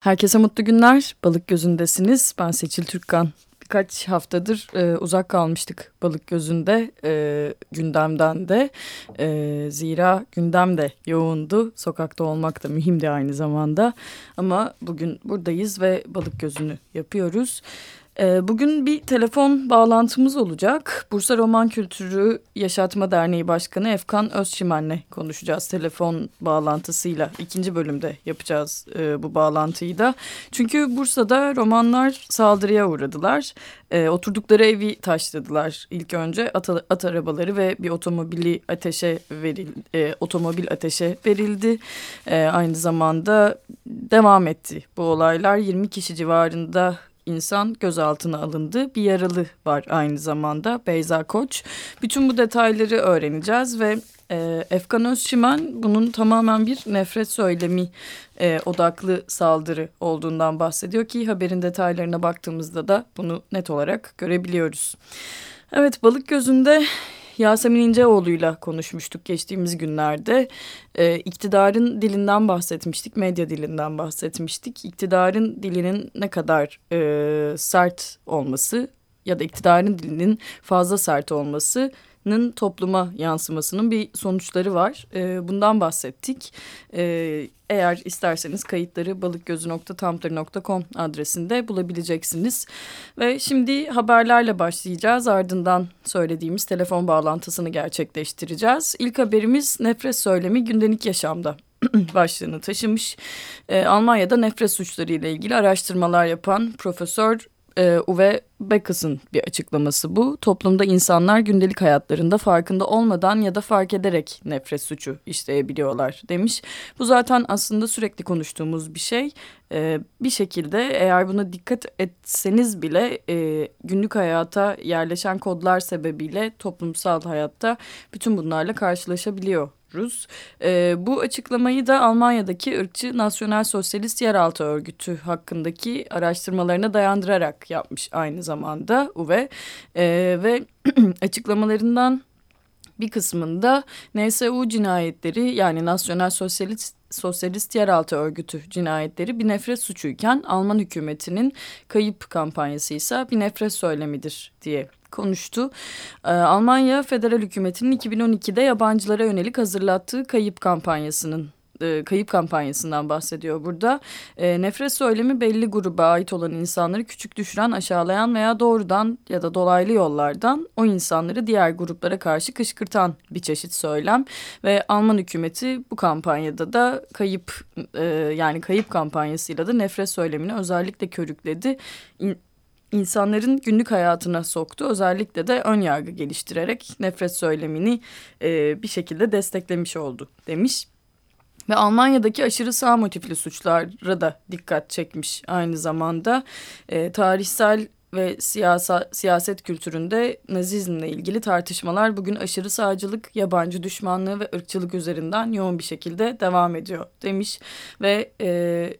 Herkese mutlu günler. Balık gözündesiniz. Ben Seçil Türkkan. Birkaç haftadır e, uzak kalmıştık balık gözünde e, gündemden de. E, zira gündem de yoğundu. Sokakta olmak da mühimdi aynı zamanda. Ama bugün buradayız ve balık gözünü yapıyoruz. Ee, bugün bir telefon bağlantımız olacak. Bursa Roman Kültürü Yaşatma Derneği Başkanı Efkan Özçimen'le konuşacağız telefon bağlantısıyla. ikinci bölümde yapacağız e, bu bağlantıyı da. Çünkü Bursa'da romanlar saldırıya uğradılar. E, oturdukları evi taşladılar ilk önce. At, at arabaları ve bir otomobili ateşe verildi. E, otomobil ateşe verildi. Aynı zamanda devam etti bu olaylar. 20 kişi civarında insan gözaltına alındı. Bir yaralı var aynı zamanda Beyza Koç. Bütün bu detayları öğreneceğiz ve e, Efkan Özçimen bunun tamamen bir nefret söylemi e, odaklı saldırı olduğundan bahsediyor ki haberin detaylarına baktığımızda da bunu net olarak görebiliyoruz. Evet balık gözünde Yasemin İnceoğlu'yla konuşmuştuk geçtiğimiz günlerde. Ee, iktidarın dilinden bahsetmiştik, medya dilinden bahsetmiştik. İktidarın dilinin ne kadar e, sert olması ya da iktidarın dilinin fazla sert olması topluma yansımasının bir sonuçları var. E, bundan bahsettik. E, eğer isterseniz kayıtları balıkgözü.tumblr.com adresinde bulabileceksiniz. Ve şimdi haberlerle başlayacağız. Ardından söylediğimiz telefon bağlantısını gerçekleştireceğiz. İlk haberimiz nefret söylemi gündelik yaşamda başlığını taşımış. E, Almanya'da nefret suçları ile ilgili araştırmalar yapan Profesör e, Uwe Beckes'ın bir açıklaması bu. Toplumda insanlar gündelik hayatlarında farkında olmadan ya da fark ederek nefret suçu işleyebiliyorlar demiş. Bu zaten aslında sürekli konuştuğumuz bir şey. Ee, bir şekilde eğer buna dikkat etseniz bile e, günlük hayata yerleşen kodlar sebebiyle toplumsal hayatta bütün bunlarla karşılaşabiliyor Rus. E, bu açıklamayı da Almanya'daki ırkçı Nasyonel Sosyalist Yeraltı Örgütü hakkındaki araştırmalarına dayandırarak yapmış aynı zamanda Uwe. E, ve açıklamalarından bir kısmında NSU cinayetleri yani Nasyonel Sosyalist Sosyalist Yeraltı Örgütü cinayetleri bir nefret suçuyken Alman hükümetinin kayıp kampanyası ise bir nefret söylemidir diye konuştu. Ee, Almanya federal hükümetinin 2012'de yabancılara yönelik hazırlattığı kayıp kampanyasının e, kayıp kampanyasından bahsediyor burada. E, nefret söylemi belli gruba ait olan insanları küçük düşüren, aşağılayan veya doğrudan ya da dolaylı yollardan o insanları diğer gruplara karşı kışkırtan bir çeşit söylem. Ve Alman hükümeti bu kampanyada da kayıp e, yani kayıp kampanyasıyla da nefret söylemini özellikle körükledi. İn insanların günlük hayatına soktu. Özellikle de ön yargı geliştirerek nefret söylemini e, bir şekilde desteklemiş oldu demiş. Ve Almanya'daki aşırı sağ motifli suçlara da dikkat çekmiş aynı zamanda. E, tarihsel ve siyasa, siyaset kültüründe nazizmle ilgili tartışmalar bugün aşırı sağcılık, yabancı düşmanlığı ve ırkçılık üzerinden yoğun bir şekilde devam ediyor demiş. Ve e,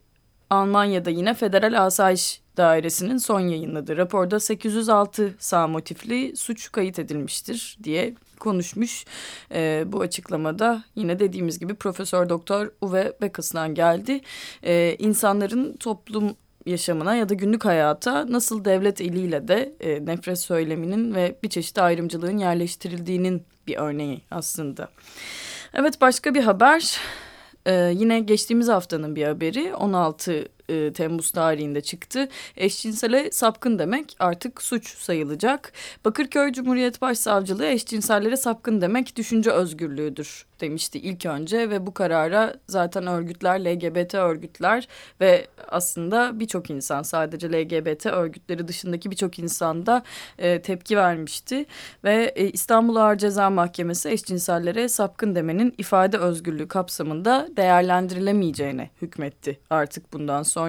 Almanya'da yine Federal Asayiş Dairesi'nin son yayınladığı raporda 806 sağ motifli suç kayıt edilmiştir diye konuşmuş. E, bu açıklamada yine dediğimiz gibi Profesör Doktor Uwe Beckes'dan geldi. E, insanların toplum yaşamına ya da günlük hayata nasıl devlet eliyle de e, nefret söyleminin ve bir çeşit ayrımcılığın yerleştirildiğinin bir örneği aslında. Evet başka bir haber. Ee, yine geçtiğimiz haftanın bir haberi 16 e, Temmuz tarihinde çıktı. Eşcinsele sapkın demek artık suç sayılacak. Bakırköy Cumhuriyet Başsavcılığı eşcinsellere sapkın demek düşünce özgürlüğüdür demişti ilk önce ve bu karara zaten örgütler, LGBT örgütler ve aslında birçok insan sadece LGBT örgütleri dışındaki birçok insan da e, tepki vermişti. Ve e, İstanbul Ağır Ceza Mahkemesi eşcinsellere sapkın demenin ifade özgürlüğü kapsamında değerlendirilemeyeceğine hükmetti artık bundan sonra.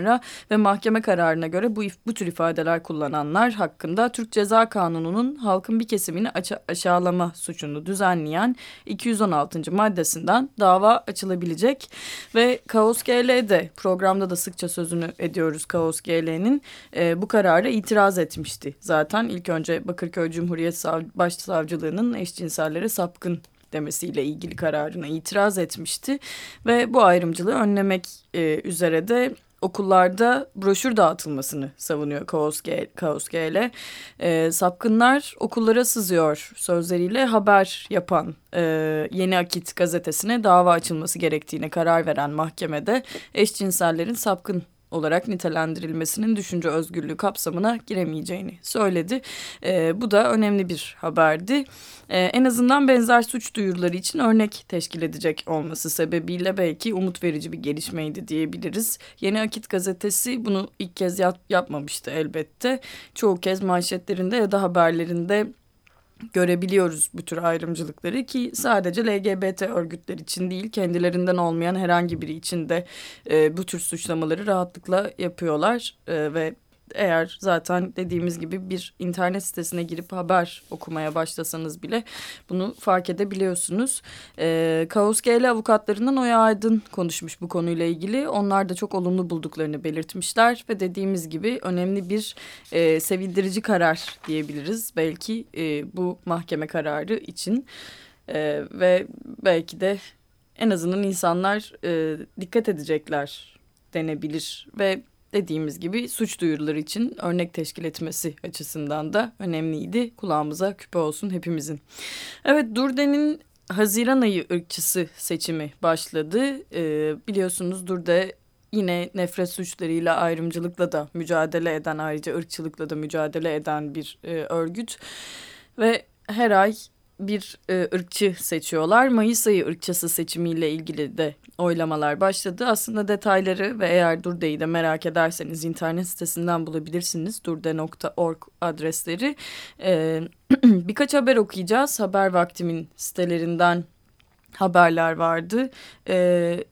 Ve mahkeme kararına göre bu, bu tür ifadeler kullananlar hakkında Türk Ceza Kanunu'nun halkın bir kesimini aşağılama suçunu düzenleyen 216 maddesinden dava açılabilecek. Ve Kaos GL'de programda da sıkça sözünü ediyoruz Kaos GL'nin e, bu karara itiraz etmişti. Zaten ilk önce Bakırköy Cumhuriyet Sav Başsavcılığı'nın eşcinsellere sapkın demesiyle ilgili kararına itiraz etmişti ve bu ayrımcılığı önlemek e, üzere de okullarda broşür dağıtılmasını savunuyor Kaosgele. E, sapkınlar okullara sızıyor sözleriyle haber yapan e, Yeni Akit gazetesine dava açılması gerektiğine karar veren mahkemede eşcinsellerin sapkın olarak nitelendirilmesinin düşünce özgürlüğü kapsamına giremeyeceğini söyledi. E, bu da önemli bir haberdi. E, en azından benzer suç duyuruları için örnek teşkil edecek olması sebebiyle belki umut verici bir gelişmeydi diyebiliriz. Yeni Akit gazetesi bunu ilk kez yap yapmamıştı elbette. Çoğu kez manşetlerinde ya da haberlerinde görebiliyoruz bu tür ayrımcılıkları ki sadece LGBT örgütler için değil kendilerinden olmayan herhangi biri için de e, bu tür suçlamaları rahatlıkla yapıyorlar e, ve eğer zaten dediğimiz gibi bir internet sitesine girip haber okumaya başlasanız bile bunu fark edebiliyorsunuz. E, Kaos GL avukatlarından Oya Aydın konuşmuş bu konuyla ilgili. Onlar da çok olumlu bulduklarını belirtmişler ve dediğimiz gibi önemli bir e, sevindirici karar diyebiliriz. Belki e, bu mahkeme kararı için e, ve belki de en azından insanlar e, dikkat edecekler denebilir ve dediğimiz gibi suç duyuruları için örnek teşkil etmesi açısından da önemliydi. Kulağımıza küpe olsun hepimizin. Evet Durde'nin Haziran ayı ırkçısı seçimi başladı. Ee, biliyorsunuz Durde yine nefret suçlarıyla ayrımcılıkla da mücadele eden ayrıca ırkçılıkla da mücadele eden bir e, örgüt. Ve her ay bir e, ırkçı seçiyorlar. Mayıs ayı ırkçısı seçimiyle ilgili de oylamalar başladı. Aslında detayları ve eğer Durde'yi de merak ederseniz internet sitesinden bulabilirsiniz. Durde.org adresleri. E, birkaç haber okuyacağız. Haber vaktimin sitelerinden haberler vardı. E,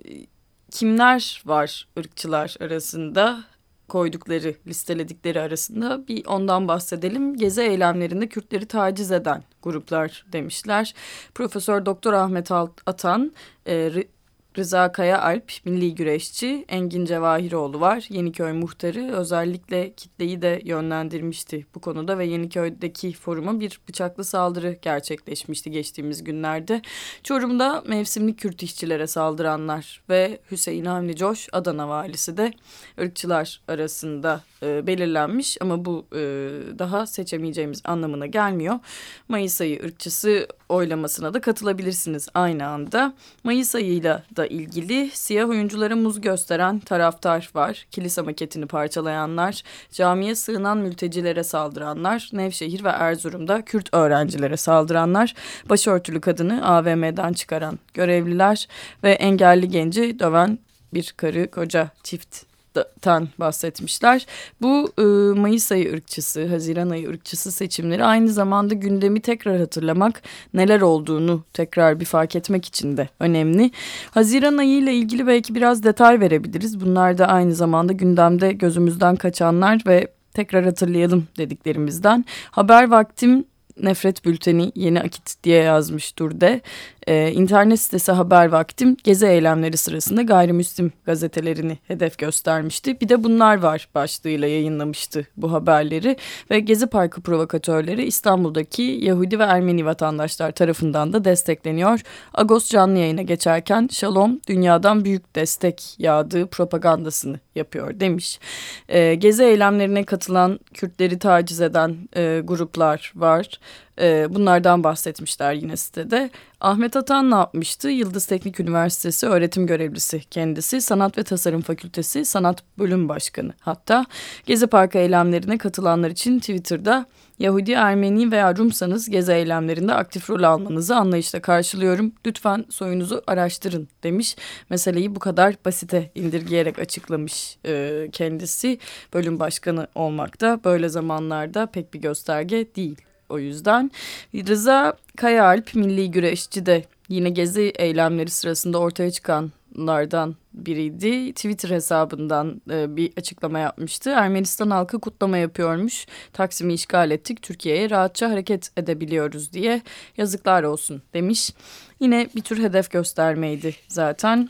kimler var ırkçılar arasında? Koydukları, listeledikleri arasında bir ondan bahsedelim. Gezi eylemlerinde Kürtleri taciz eden gruplar demişler. Profesör Doktor Ahmet Atan, e, Rıza Kaya Alp, milli güreşçi, Engin Cevahiroğlu var. Yeniköy muhtarı özellikle kitleyi de yönlendirmişti bu konuda ve Yeniköy'deki foruma bir bıçaklı saldırı gerçekleşmişti geçtiğimiz günlerde. Çorum'da mevsimlik Kürt işçilere saldıranlar ve Hüseyin Avni Coş Adana valisi de ırkçılar arasında e, belirlenmiş ama bu e, daha seçemeyeceğimiz anlamına gelmiyor. Mayıs ayı ırkçısı oylamasına da katılabilirsiniz aynı anda. Mayıs ayıyla da ilgili siyah oyunculara muz gösteren taraftar var. Kilise maketini parçalayanlar, camiye sığınan mültecilere saldıranlar, Nevşehir ve Erzurum'da Kürt öğrencilere saldıranlar, başörtülü kadını AVM'den çıkaran görevliler ve engelli genci döven bir karı koca çift tan bahsetmişler. Bu e, Mayıs ayı ırkçısı, Haziran ayı ırkçısı seçimleri aynı zamanda gündemi tekrar hatırlamak, neler olduğunu tekrar bir fark etmek için de önemli. Haziran ayı ile ilgili belki biraz detay verebiliriz. Bunlar da aynı zamanda gündemde gözümüzden kaçanlar ve tekrar hatırlayalım dediklerimizden. Haber vaktim nefret bülteni yeni akit diye yazmış Durde. Ee, internet sitesi Haber Vaktim gezi eylemleri sırasında gayrimüslim gazetelerini hedef göstermişti. Bir de bunlar var başlığıyla yayınlamıştı bu haberleri. Ve Gezi Parkı provokatörleri İstanbul'daki Yahudi ve Ermeni vatandaşlar tarafından da destekleniyor. Agos canlı yayına geçerken Shalom dünyadan büyük destek yağdığı propagandasını yapıyor demiş. Ee, gezi eylemlerine katılan Kürtleri taciz eden e, gruplar var. E, bunlardan bahsetmişler yine sitede. Ahmet Atan ne yapmıştı? Yıldız Teknik Üniversitesi öğretim görevlisi kendisi. Sanat ve Tasarım Fakültesi Sanat Bölüm Başkanı. Hatta Gezi Parkı eylemlerine katılanlar için Twitter'da Yahudi, Ermeni veya Rumsanız gezi eylemlerinde aktif rol almanızı anlayışla karşılıyorum. Lütfen soyunuzu araştırın demiş. Meseleyi bu kadar basite indirgeyerek açıklamış e, kendisi. Bölüm başkanı olmak da böyle zamanlarda pek bir gösterge değil o yüzden. Rıza Kayaalp milli güreşçi de yine gezi eylemleri sırasında ortaya çıkanlardan biriydi. Twitter hesabından e, bir açıklama yapmıştı. Ermenistan halkı kutlama yapıyormuş. Taksim'i işgal ettik. Türkiye'ye rahatça hareket edebiliyoruz diye yazıklar olsun demiş. Yine bir tür hedef göstermeydi zaten.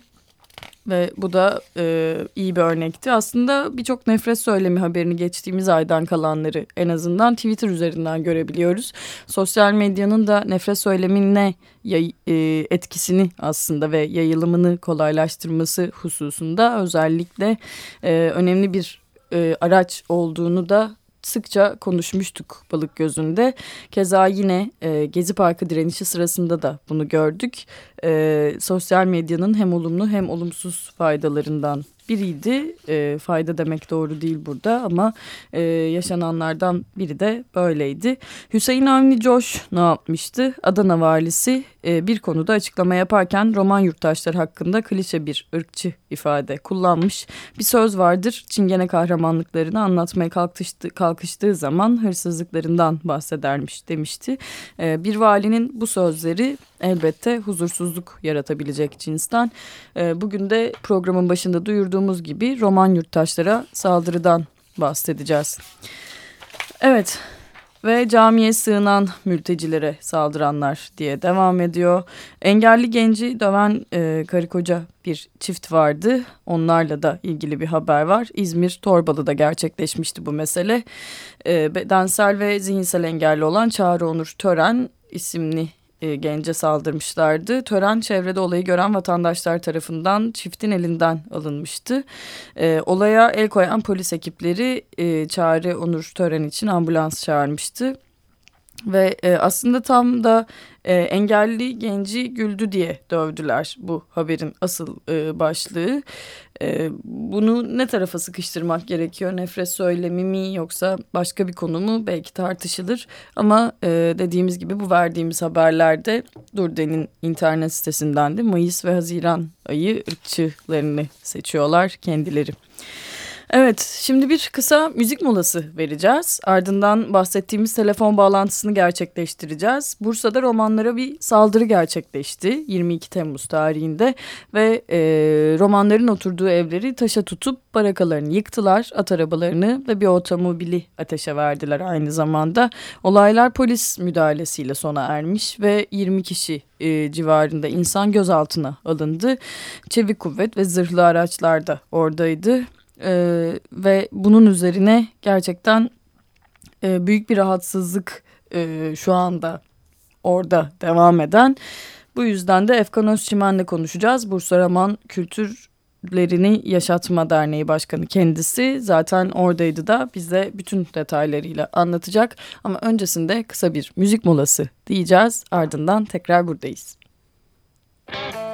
Ve bu da e, iyi bir örnekti. Aslında birçok nefret söylemi haberini geçtiğimiz aydan kalanları en azından Twitter üzerinden görebiliyoruz. Sosyal medyanın da nefret söylemine yay, e, etkisini aslında ve yayılımını kolaylaştırması hususunda özellikle e, önemli bir e, araç olduğunu da sıkça konuşmuştuk balık gözünde. Keza yine e, Gezi Parkı direnişi sırasında da bunu gördük. E, sosyal medyanın hem olumlu hem olumsuz faydalarından biriydi. E, fayda demek doğru değil burada ama e, yaşananlardan biri de böyleydi. Hüseyin Avni Coş ne yapmıştı? Adana valisi e, bir konuda açıklama yaparken Roman yurttaşlar hakkında klişe bir ırkçı ifade kullanmış. Bir söz vardır Çingene kahramanlıklarını anlatmaya kalkıştı, kalkıştığı zaman hırsızlıklarından bahsedermiş demişti. E, bir valinin bu sözleri elbette huzursuzluk yaratabilecek cinsten. E, bugün de programın başında duyurduğumuz gibi Roman yurttaşlara saldırıdan bahsedeceğiz. Evet ve camiye sığınan mültecilere saldıranlar diye devam ediyor. Engelli genci döven e, karı koca bir çift vardı. Onlarla da ilgili bir haber var. İzmir Torbalı'da gerçekleşmişti bu mesele. E, bedensel ve zihinsel engelli olan Çağrı Onur Tören isimli e, gence saldırmışlardı. Tören çevrede olayı gören vatandaşlar tarafından çiftin elinden alınmıştı. E, olaya el koyan polis ekipleri e, Çağrı Onur Tören için ambulans çağırmıştı. Ve e, aslında tam da e, engelli genci güldü diye dövdüler bu haberin asıl e, başlığı. E, bunu ne tarafa sıkıştırmak gerekiyor? Nefret söylemi mi yoksa başka bir konu mu? Belki tartışılır. Ama e, dediğimiz gibi bu verdiğimiz haberlerde Durden'in internet sitesinden de Mayıs ve Haziran ayı ırkçılarını seçiyorlar kendileri. Evet, şimdi bir kısa müzik molası vereceğiz. Ardından bahsettiğimiz telefon bağlantısını gerçekleştireceğiz. Bursa'da romanlara bir saldırı gerçekleşti 22 Temmuz tarihinde ve e, romanların oturduğu evleri taşa tutup barakalarını yıktılar, at arabalarını ve bir otomobili ateşe verdiler aynı zamanda. Olaylar polis müdahalesiyle sona ermiş ve 20 kişi e, civarında insan gözaltına alındı. Çevik kuvvet ve zırhlı araçlar da oradaydı. Ee, ve bunun üzerine gerçekten e, büyük bir rahatsızlık e, şu anda orada devam eden. Bu yüzden de Efkan Özçimen'le konuşacağız. Bursa Raman Kültürlerini Yaşatma Derneği Başkanı kendisi. Zaten oradaydı da bize bütün detaylarıyla anlatacak. Ama öncesinde kısa bir müzik molası diyeceğiz. Ardından tekrar buradayız. Müzik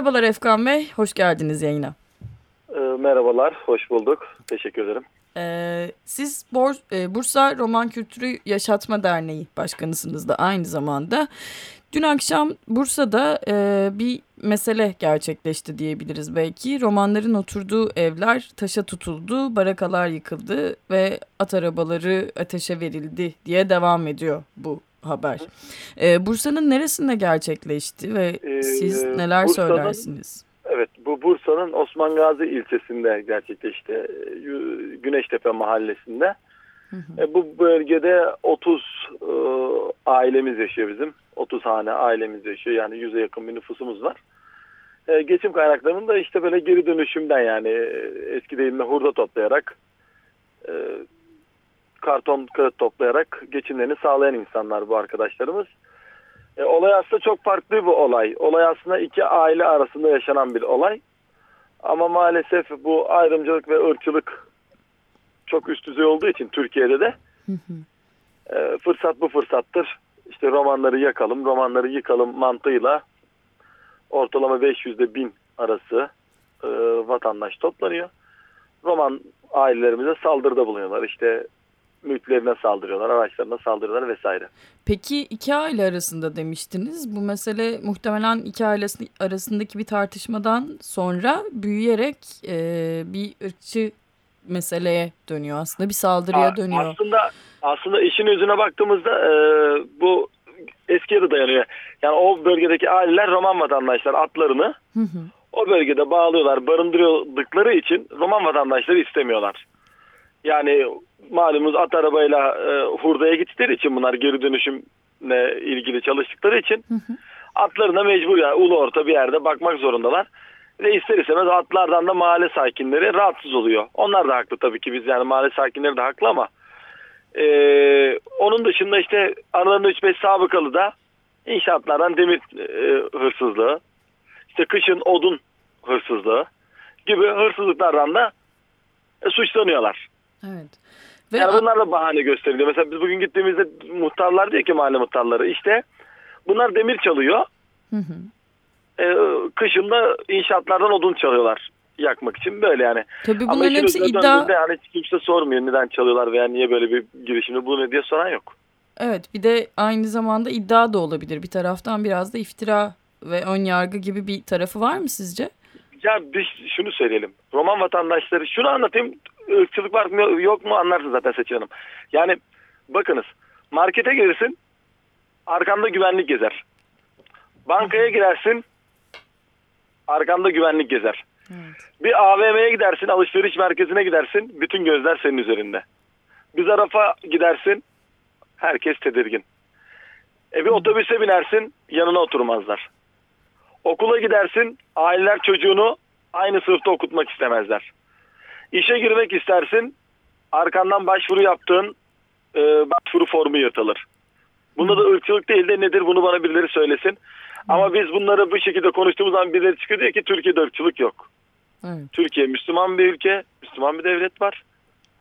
Merhabalar Efkan Bey, hoş geldiniz yayına. E, merhabalar, hoş bulduk. Teşekkür ederim. Ee, siz Bor e, Bursa Roman Kültürü Yaşatma Derneği başkanısınız da aynı zamanda. Dün akşam Bursa'da e, bir mesele gerçekleşti diyebiliriz belki. Romanların oturduğu evler taşa tutuldu, barakalar yıkıldı ve at arabaları ateşe verildi diye devam ediyor bu haber. E, Bursa'nın neresinde gerçekleşti ve ee, siz neler söylersiniz? Evet, bu Bursa'nın Osman Gazi ilçesinde gerçekleşti. Güneştepe mahallesinde. Hı hı. E, bu bölgede 30 e, ailemiz yaşıyor bizim. 30 hane ailemiz yaşıyor. Yani 100'e yakın bir nüfusumuz var. E, geçim kaynaklarının da işte böyle geri dönüşümden yani e, eski deyimle hurda toplayarak e, karton kağıt toplayarak geçimlerini sağlayan insanlar bu arkadaşlarımız. E, olay aslında çok farklı bir olay. Olay aslında iki aile arasında yaşanan bir olay. Ama maalesef bu ayrımcılık ve ırkçılık çok üst düzey olduğu için Türkiye'de de e, fırsat bu fırsattır. İşte romanları yakalım, romanları yıkalım mantığıyla ortalama 500 ile 1000 arası e, vatandaş toplanıyor. Roman ailelerimize saldırıda bulunuyorlar. İşte mülklerine saldırıyorlar, araçlarına saldırıyorlar vesaire. Peki iki aile arasında demiştiniz. Bu mesele muhtemelen iki aile arasındaki bir tartışmadan sonra büyüyerek e, bir ırkçı meseleye dönüyor aslında. Bir saldırıya dönüyor. Aslında aslında işin yüzüne baktığımızda e, bu eskiye de dayanıyor. Yani o bölgedeki aileler Roman vatandaşlar atlarını hı hı. o bölgede bağlıyorlar, barındırıyordukları için Roman vatandaşları istemiyorlar. Yani malumunuz at arabayla e, hurdaya gittikleri için bunlar geri dönüşümle ilgili çalıştıkları için hı hı. atlarına mecbur yani ulu orta bir yerde bakmak zorundalar. Ve ister istemez atlardan da mahalle sakinleri rahatsız oluyor. Onlar da haklı tabii ki biz yani mahalle sakinleri de haklı ama e, onun dışında işte aralarında 3-5 sabıkalı da inşaatlardan demir e, hırsızlığı, işte kışın odun hırsızlığı gibi hırsızlıklardan da e, suçlanıyorlar. Evet. Ve yani bunlar da bahane gösteriliyor. Mesela biz bugün gittiğimizde muhtarlar diyor ki mahalle muhtarları işte bunlar demir çalıyor. Hı hı. Ee, kışında inşaatlardan odun çalıyorlar yakmak için böyle yani. Tabii bunların hepsi iddia. Yani hiç kimse sormuyor neden çalıyorlar veya niye böyle bir girişimde bu ne diye soran yok. Evet bir de aynı zamanda iddia da olabilir. Bir taraftan biraz da iftira ve ön yargı gibi bir tarafı var mı sizce? Ya biz şunu söyleyelim. Roman vatandaşları şunu anlatayım. Irkçılık var mı yok mu anlarsın zaten Seçil Hanım. Yani bakınız markete gelirsin arkanda güvenlik gezer. Bankaya girersin arkanda güvenlik gezer. Evet. Bir AVM'ye gidersin alışveriş merkezine gidersin bütün gözler senin üzerinde. Bir tarafa gidersin herkes tedirgin. E bir otobüse binersin yanına oturmazlar. Okula gidersin aileler çocuğunu aynı sınıfta okutmak istemezler. İşe girmek istersin arkandan başvuru yaptığın e, başvuru formu yırtılır. Bunda da ırkçılık değil de nedir bunu bana birileri söylesin. Ama biz bunları bu şekilde konuştuğumuz zaman birileri çıkıyor diyor ki Türkiye'de ırkçılık yok. Evet. Türkiye Müslüman bir ülke, Müslüman bir devlet var.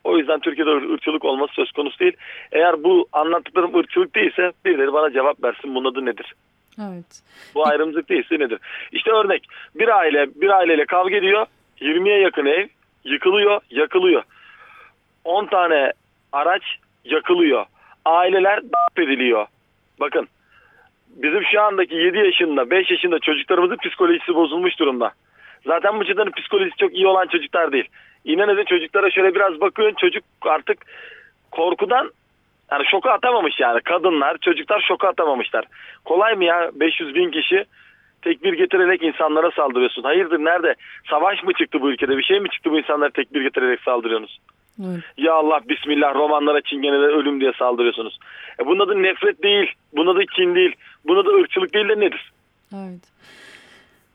O yüzden Türkiye'de ırkçılık olması söz konusu değil. Eğer bu anlattıklarım ırkçılık değilse birileri bana cevap versin bunun adı nedir? Evet. Bu ayrımcılık değilse nedir? İşte örnek bir aile bir aileyle kavga ediyor. 20'ye yakın ev yıkılıyor, yakılıyor. 10 tane araç yakılıyor. Aileler darp ediliyor. Bakın bizim şu andaki 7 yaşında 5 yaşında çocuklarımızın psikolojisi bozulmuş durumda. Zaten bu çocukların psikolojisi çok iyi olan çocuklar değil. İnanın çocuklara şöyle biraz bakıyorsun çocuk artık korkudan yani şoka atamamış yani. Kadınlar, çocuklar şoka atamamışlar. Kolay mı ya 500 bin kişi tekbir getirerek insanlara saldırıyorsun. Hayırdır nerede? Savaş mı çıktı bu ülkede? Bir şey mi çıktı bu insanlara tekbir getirerek saldırıyorsunuz? Evet. Ya Allah bismillah romanlara çingenelere ölüm diye saldırıyorsunuz. E bunun adı nefret değil. Bunun adı kin değil. Bunun adı ırkçılık değil de nedir? Evet.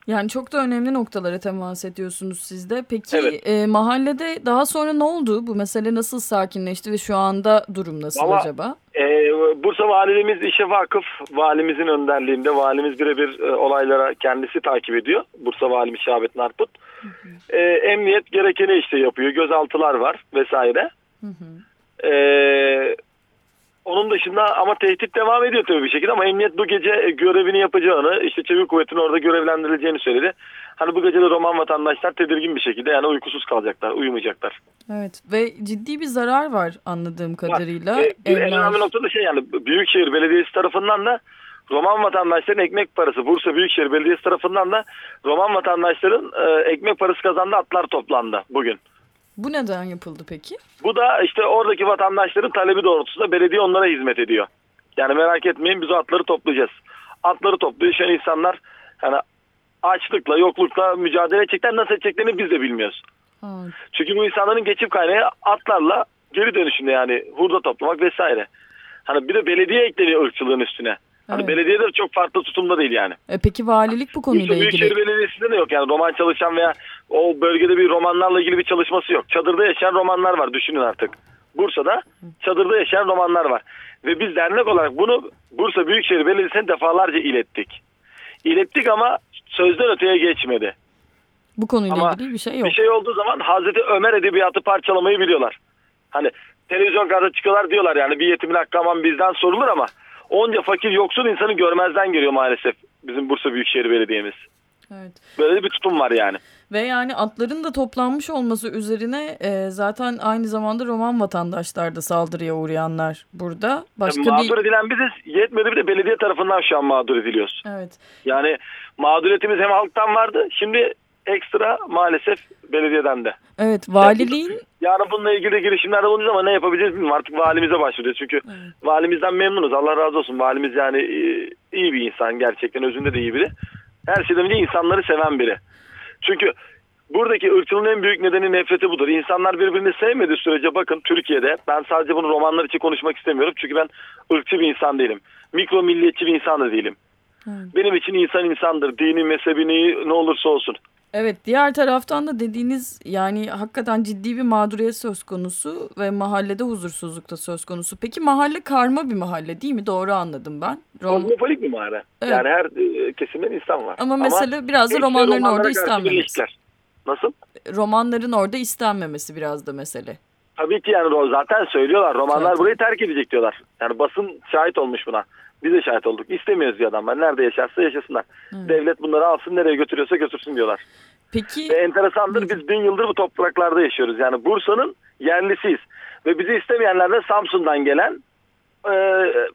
Yani çok da önemli noktalara temas ediyorsunuz siz de. Peki evet. e, mahallede daha sonra ne oldu? Bu mesele nasıl sakinleşti ve şu anda durum nasıl Ama, acaba? E, Bursa Valiliğimiz işe vakıf. Valimizin önderliğinde valimiz birebir e, olaylara kendisi takip ediyor. Bursa Valimiz Şahbet Narput. Hı hı. E, emniyet gerekeni işte yapıyor. Gözaltılar var vesaire. Hı hı. E, Onun dışında ama tehdit devam ediyor tabii bir şekilde ama emniyet bu gece görevini yapacağını işte çevik kuvvetin orada görevlendirileceğini söyledi. Hani bu gece de Roman vatandaşlar tedirgin bir şekilde yani uykusuz kalacaklar, uyumayacaklar. Evet ve ciddi bir zarar var anladığım kadarıyla. E, en önemli nokta da şey yani Büyükşehir Belediyesi tarafından da Roman vatandaşların ekmek parası, Bursa Büyükşehir Belediyesi tarafından da Roman vatandaşların e, ekmek parası kazandığı atlar toplandı bugün. Bu neden yapıldı peki? Bu da işte oradaki vatandaşların talebi doğrultusunda belediye onlara hizmet ediyor. Yani merak etmeyin biz o atları toplayacağız. Atları topluyor şu insanlar yani açlıkla yoklukla mücadele edecekler nasıl edeceklerini biz de bilmiyoruz. Evet. Çünkü bu insanların geçim kaynağı atlarla geri dönüşünde yani hurda toplamak vesaire. Hani bir de belediye ekleniyor ırkçılığın üstüne. Hani evet. belediye de çok farklı tutumda değil yani. E peki valilik bu konuyla ilgili? Büyükşehir Belediyesi'nde de yok yani roman çalışan veya o bölgede bir romanlarla ilgili bir çalışması yok. Çadırda yaşayan romanlar var düşünün artık. Bursa'da çadırda yaşayan romanlar var. Ve biz dernek olarak bunu Bursa Büyükşehir Belediyesi'ne defalarca ilettik. İlettik ama sözden öteye geçmedi. Bu konuyla ama ilgili bir şey yok. Bir şey olduğu zaman Hazreti Ömer edebiyatı parçalamayı biliyorlar. Hani televizyon kartı çıkıyorlar diyorlar yani bir yetimin hakkı aman bizden sorulur ama onca fakir yoksul insanı görmezden geliyor maalesef bizim Bursa Büyükşehir Belediye'miz. Evet. Böyle bir tutum var yani. Ve yani atların da toplanmış olması üzerine e, zaten aynı zamanda Roman vatandaşlar da saldırıya uğrayanlar burada. Başka yani mağdur bir... edilen biziz. Yetmedi bir de belediye tarafından şu an mağdur ediliyoruz. Evet. Yani mağduriyetimiz hem halktan vardı. Şimdi ekstra maalesef belediyeden de. Evet valiliğin... Yani, bununla ilgili girişimlerde bulunacağız ama ne yapabiliriz bilmiyorum. Artık valimize başlıyoruz. Çünkü evet. valimizden memnunuz. Allah razı olsun. Valimiz yani e, iyi bir insan gerçekten. Özünde de iyi biri. Her şeyden önce insanları seven biri. Çünkü buradaki ırkçılığın en büyük nedeni nefreti budur. İnsanlar birbirini sevmediği sürece bakın Türkiye'de ben sadece bunu romanlar için konuşmak istemiyorum. Çünkü ben ırkçı bir insan değilim. Mikro milliyetçi bir insan da değilim. Evet. Benim için insan insandır. Dini, mezhebini ne olursa olsun. Evet diğer taraftan da dediğiniz yani hakikaten ciddi bir mağduriyet söz konusu ve mahallede huzursuzluk da söz konusu. Peki mahalle karma bir mahalle değil mi? Doğru anladım ben. Rom... Kozmopolit bir mahalle. Evet. Yani her e, kesimden insan var. Ama, Ama mesela biraz da romanların orada istenmemesi. Nasıl? Romanların orada istenmemesi biraz da mesele. Tabii ki yani zaten söylüyorlar. Romanlar zaten. burayı terk edecek diyorlar. Yani basın şahit olmuş buna. Biz de şahit olduk. İstemiyoruz diyor adamlar. Nerede yaşarsa yaşasınlar. Hı. Devlet bunları alsın nereye götürüyorsa götürsün diyorlar. Peki. Ve enteresandır biz bin yıldır bu topraklarda yaşıyoruz. Yani Bursa'nın yerlisiyiz. Ve bizi istemeyenler de Samsun'dan gelen e,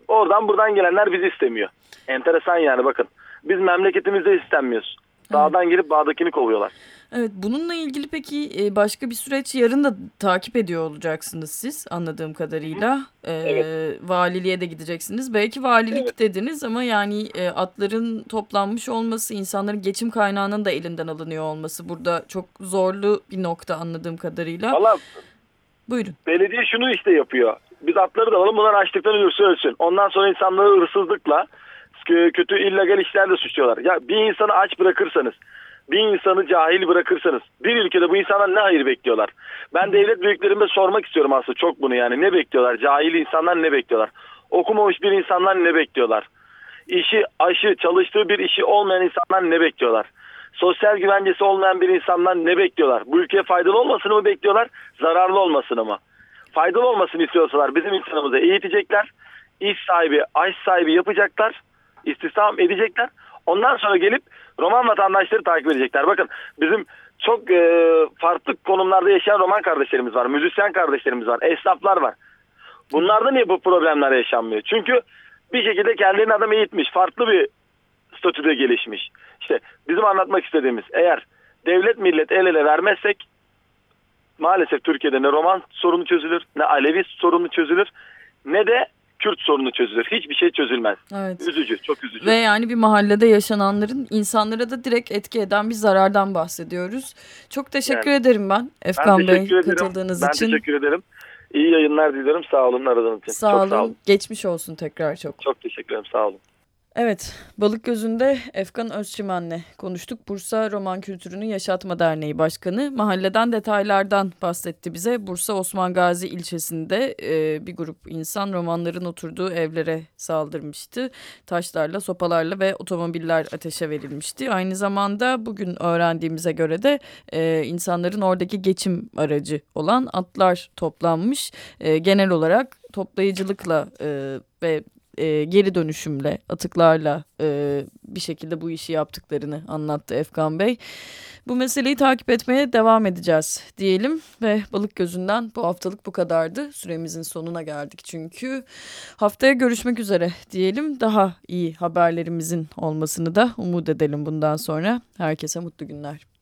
oradan buradan gelenler bizi istemiyor. Enteresan yani bakın. Biz memleketimizde istenmiyoruz. Dağdan gelip bağdakini kovuyorlar. Evet bununla ilgili peki e, başka bir süreç yarın da takip ediyor olacaksınız siz anladığım kadarıyla. Ee, evet. Valiliğe de gideceksiniz. Belki valilik evet. dediniz ama yani e, atların toplanmış olması, insanların geçim kaynağının da elinden alınıyor olması burada çok zorlu bir nokta anladığım kadarıyla. Valla Buyurun. Belediye şunu işte yapıyor. Biz atları da alalım bunlar açlıktan ölürse ölsün. Ondan sonra insanları hırsızlıkla kötü illegal işlerle suçluyorlar. Ya bir insanı aç bırakırsanız bir insanı cahil bırakırsanız bir ülkede bu insanlar ne hayır bekliyorlar? Ben devlet büyüklerime sormak istiyorum aslında çok bunu yani ne bekliyorlar? Cahil insanlar ne bekliyorlar? Okumamış bir insanlar ne bekliyorlar? İşi aşı çalıştığı bir işi olmayan insanlar ne bekliyorlar? Sosyal güvencesi olmayan bir insanlar ne bekliyorlar? Bu ülkeye faydalı olmasını mı bekliyorlar? Zararlı olmasını mı? Faydalı olmasını istiyorsalar bizim insanımızı eğitecekler. iş sahibi, aş sahibi yapacaklar. istihdam edecekler. Ondan sonra gelip Roman vatandaşları takip edecekler. Bakın bizim çok e, farklı konumlarda yaşayan Roman kardeşlerimiz var. Müzisyen kardeşlerimiz var. Esnaflar var. Bunlarda niye bu problemler yaşanmıyor? Çünkü bir şekilde kendilerini adam eğitmiş. Farklı bir statüde gelişmiş. İşte bizim anlatmak istediğimiz eğer devlet millet el ele vermezsek maalesef Türkiye'de ne Roman sorunu çözülür ne Alevi sorunu çözülür ne de Kürt sorunu çözülür. Hiçbir şey çözülmez. Evet. Üzücü, çok üzücü. Ve yani bir mahallede yaşananların insanlara da direkt etki eden bir zarardan bahsediyoruz. Çok teşekkür yani, ederim ben Efkan ben Bey katıldığınız ben için. Ben teşekkür ederim. İyi yayınlar dilerim. Sağ olun aradığınız için. Sağ çok olun. Sağ olun. Geçmiş olsun tekrar çok. Çok teşekkür ederim. Sağ olun. Evet, Balık Gözü'nde Efkan Özçimen'le konuştuk. Bursa Roman Kültürünü Yaşatma Derneği Başkanı mahalleden detaylardan bahsetti bize. Bursa Osman Gazi ilçesinde e, bir grup insan romanların oturduğu evlere saldırmıştı. Taşlarla, sopalarla ve otomobiller ateşe verilmişti. Aynı zamanda bugün öğrendiğimize göre de e, insanların oradaki geçim aracı olan atlar toplanmış. E, genel olarak toplayıcılıkla e, ve e, geri dönüşümle, atıklarla e, bir şekilde bu işi yaptıklarını anlattı Efkan Bey. Bu meseleyi takip etmeye devam edeceğiz diyelim ve balık gözünden bu haftalık bu kadardı. Süremizin sonuna geldik çünkü haftaya görüşmek üzere diyelim. Daha iyi haberlerimizin olmasını da umut edelim bundan sonra. Herkese mutlu günler.